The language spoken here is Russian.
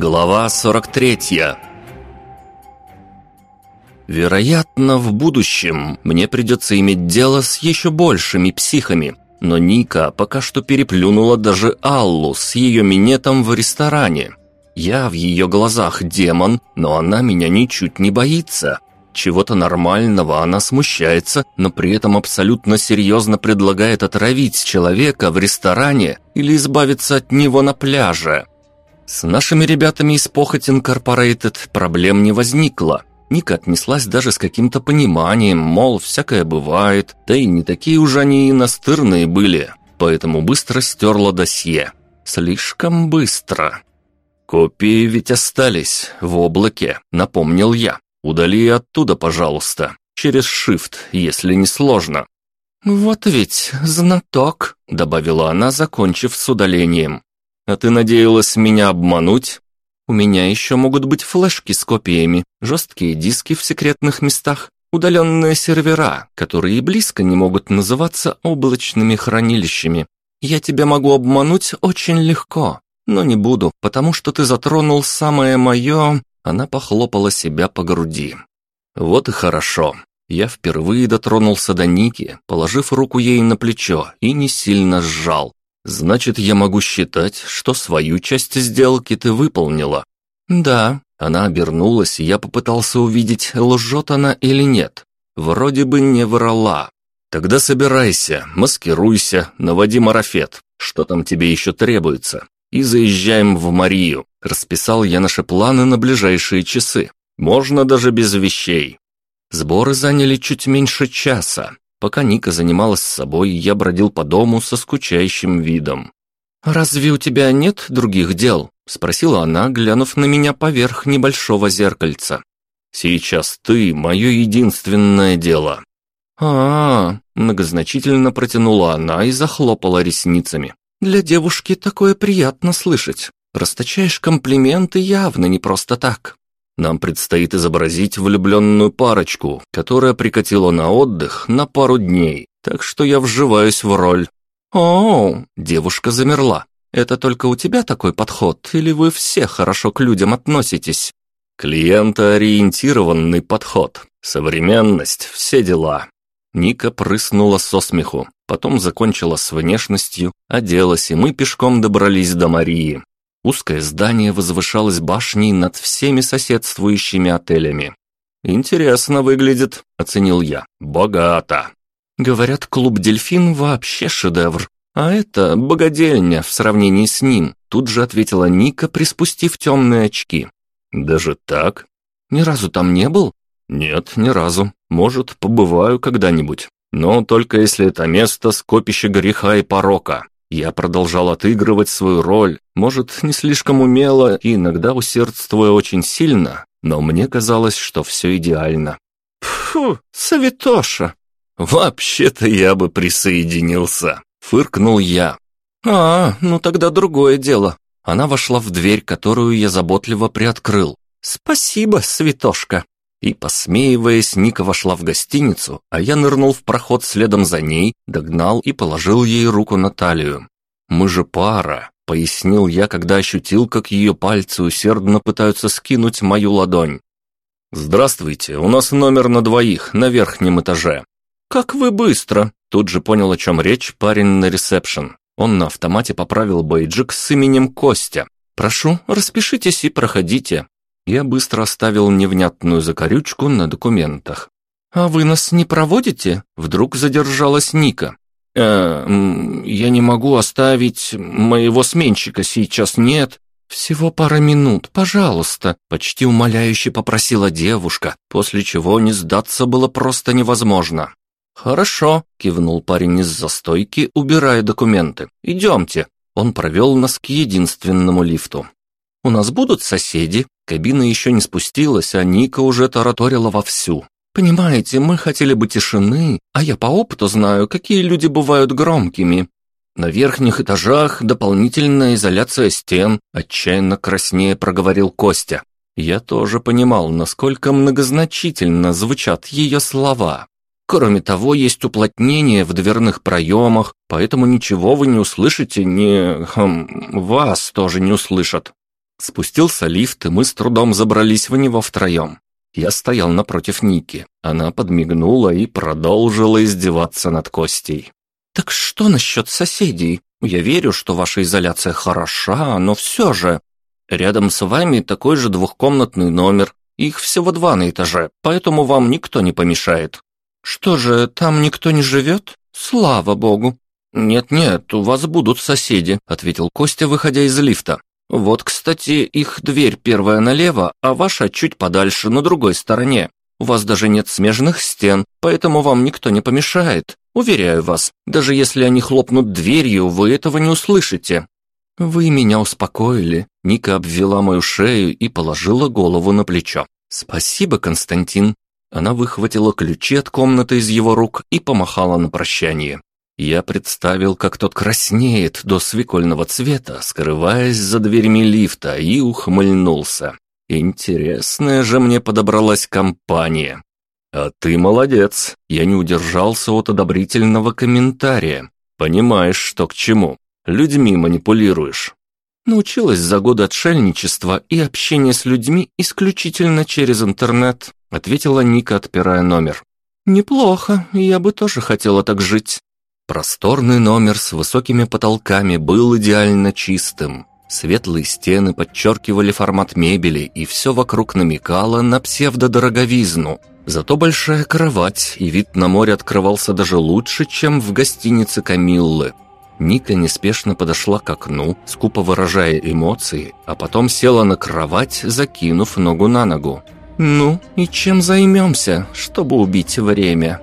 Глава 43 Вероятно, в будущем мне придется иметь дело с еще большими психами, но Ника пока что переплюнула даже Аллу с ее минетом в ресторане. Я в ее глазах демон, но она меня ничуть не боится. Чего-то нормального она смущается, но при этом абсолютно серьезно предлагает отравить человека в ресторане или избавиться от него на пляже. С нашими ребятами из Похоть Инкорпорейтед проблем не возникло. Ника отнеслась даже с каким-то пониманием, мол, всякое бывает, да и не такие уже они и настырные были, поэтому быстро стерла досье. Слишком быстро. Копии ведь остались в облаке, напомнил я. Удали оттуда, пожалуйста, через Shift, если не сложно. «Вот ведь знаток», — добавила она, закончив с удалением. «А ты надеялась меня обмануть?» «У меня еще могут быть флешки с копиями, жесткие диски в секретных местах, удаленные сервера, которые близко не могут называться облачными хранилищами. Я тебя могу обмануть очень легко, но не буду, потому что ты затронул самое мое...» Она похлопала себя по груди. «Вот и хорошо. Я впервые дотронулся до Ники, положив руку ей на плечо и не сильно сжал. Значит, я могу считать, что свою часть сделки ты выполнила. Да, она обернулась, и я попытался увидеть, лжет она или нет. Вроде бы не врала. Тогда собирайся, маскируйся, наводи марафет. Что там тебе еще требуется? И заезжаем в Марию. Расписал я наши планы на ближайшие часы. Можно даже без вещей. Сборы заняли чуть меньше часа. Пока Ника занималась собой, я бродил по дому со скучающим видом. «Разве у тебя нет других дел?» – спросила она, глянув на меня поверх небольшого зеркальца. «Сейчас ты – мое единственное дело». А, -а, а многозначительно протянула она и захлопала ресницами. «Для девушки такое приятно слышать. Расточаешь комплименты явно не просто так». Нам предстоит изобразить влюбленную парочку, которая прикатила на отдых на пару дней, так что я вживаюсь в роль. О, девушка замерла. Это только у тебя такой подход, или вы все хорошо к людям относитесь? Клиентоориентированный подход, современность, все дела. Ника прыснула со смеху, потом закончила с внешностью, оделась, и мы пешком добрались до Марии. Узкое здание возвышалось башней над всеми соседствующими отелями. «Интересно выглядит», — оценил я. «Богато». Говорят, клуб «Дельфин» вообще шедевр. А это богадельня в сравнении с ним, тут же ответила Ника, приспустив темные очки. «Даже так?» «Ни разу там не был?» «Нет, ни разу. Может, побываю когда-нибудь. Но только если это место скопище греха и порока. Я продолжал отыгрывать свою роль, может, не слишком умело и иногда усердствуя очень сильно, но мне казалось, что все идеально. «Фу, Савитоша!» «Вообще-то я бы присоединился», — фыркнул я. «А, ну тогда другое дело». Она вошла в дверь, которую я заботливо приоткрыл. «Спасибо, Святошка». И, посмеиваясь, Ника вошла в гостиницу, а я нырнул в проход следом за ней, догнал и положил ей руку на талию. «Мы же пара», — пояснил я, когда ощутил, как ее пальцы усердно пытаются скинуть мою ладонь. «Здравствуйте, у нас номер на двоих, на верхнем этаже». «Как вы быстро!» Тут же понял, о чем речь парень на ресепшн. Он на автомате поправил бейджик с именем Костя. «Прошу, распишитесь и проходите». Я быстро оставил невнятную закорючку на документах. «А вы нас не проводите?» Вдруг задержалась Ника. «Э, я не могу оставить... Моего сменщика сейчас нет». «Всего пара минут, пожалуйста», — почти умоляюще попросила девушка, после чего не сдаться было просто невозможно. «Хорошо», — кивнул парень из-за стойки, убирая документы. «Идемте». Он провел нас к единственному лифту. «У нас будут соседи?» Кабина еще не спустилась, а Ника уже тараторила вовсю. «Понимаете, мы хотели бы тишины, а я по опыту знаю, какие люди бывают громкими. На верхних этажах дополнительная изоляция стен», отчаянно краснее проговорил Костя. Я тоже понимал, насколько многозначительно звучат ее слова. Кроме того, есть уплотнение в дверных проемах, поэтому ничего вы не услышите, не... Хм, вас тоже не услышат. Спустился лифт, и мы с трудом забрались в него втроем. Я стоял напротив Ники. Она подмигнула и продолжила издеваться над Костей. «Так что насчет соседей? Я верю, что ваша изоляция хороша, но все же...» «Рядом с вами такой же двухкомнатный номер. Их всего два на этаже, поэтому вам никто не помешает». «Что же, там никто не живет? Слава богу!» «Нет-нет, у вас будут соседи», — ответил Костя, выходя из лифта. «Вот, кстати, их дверь первая налево, а ваша чуть подальше, на другой стороне. У вас даже нет смежных стен, поэтому вам никто не помешает. Уверяю вас, даже если они хлопнут дверью, вы этого не услышите». «Вы меня успокоили», — Ника обвела мою шею и положила голову на плечо. «Спасибо, Константин». Она выхватила ключи от комнаты из его рук и помахала на прощание. Я представил, как тот краснеет до свекольного цвета, скрываясь за дверьми лифта, и ухмыльнулся. Интересная же мне подобралась компания. А ты молодец. Я не удержался от одобрительного комментария. Понимаешь, что к чему. Людьми манипулируешь. Научилась за годы отшельничества и общения с людьми исключительно через интернет, ответила Ника, отпирая номер. Неплохо, я бы тоже хотела так жить. Просторный номер с высокими потолками был идеально чистым. Светлые стены подчеркивали формат мебели, и все вокруг намекало на псевдодороговизну. Зато большая кровать и вид на море открывался даже лучше, чем в гостинице Камиллы. Ника неспешно подошла к окну, скупо выражая эмоции, а потом села на кровать, закинув ногу на ногу. «Ну, и чем займемся, чтобы убить время?»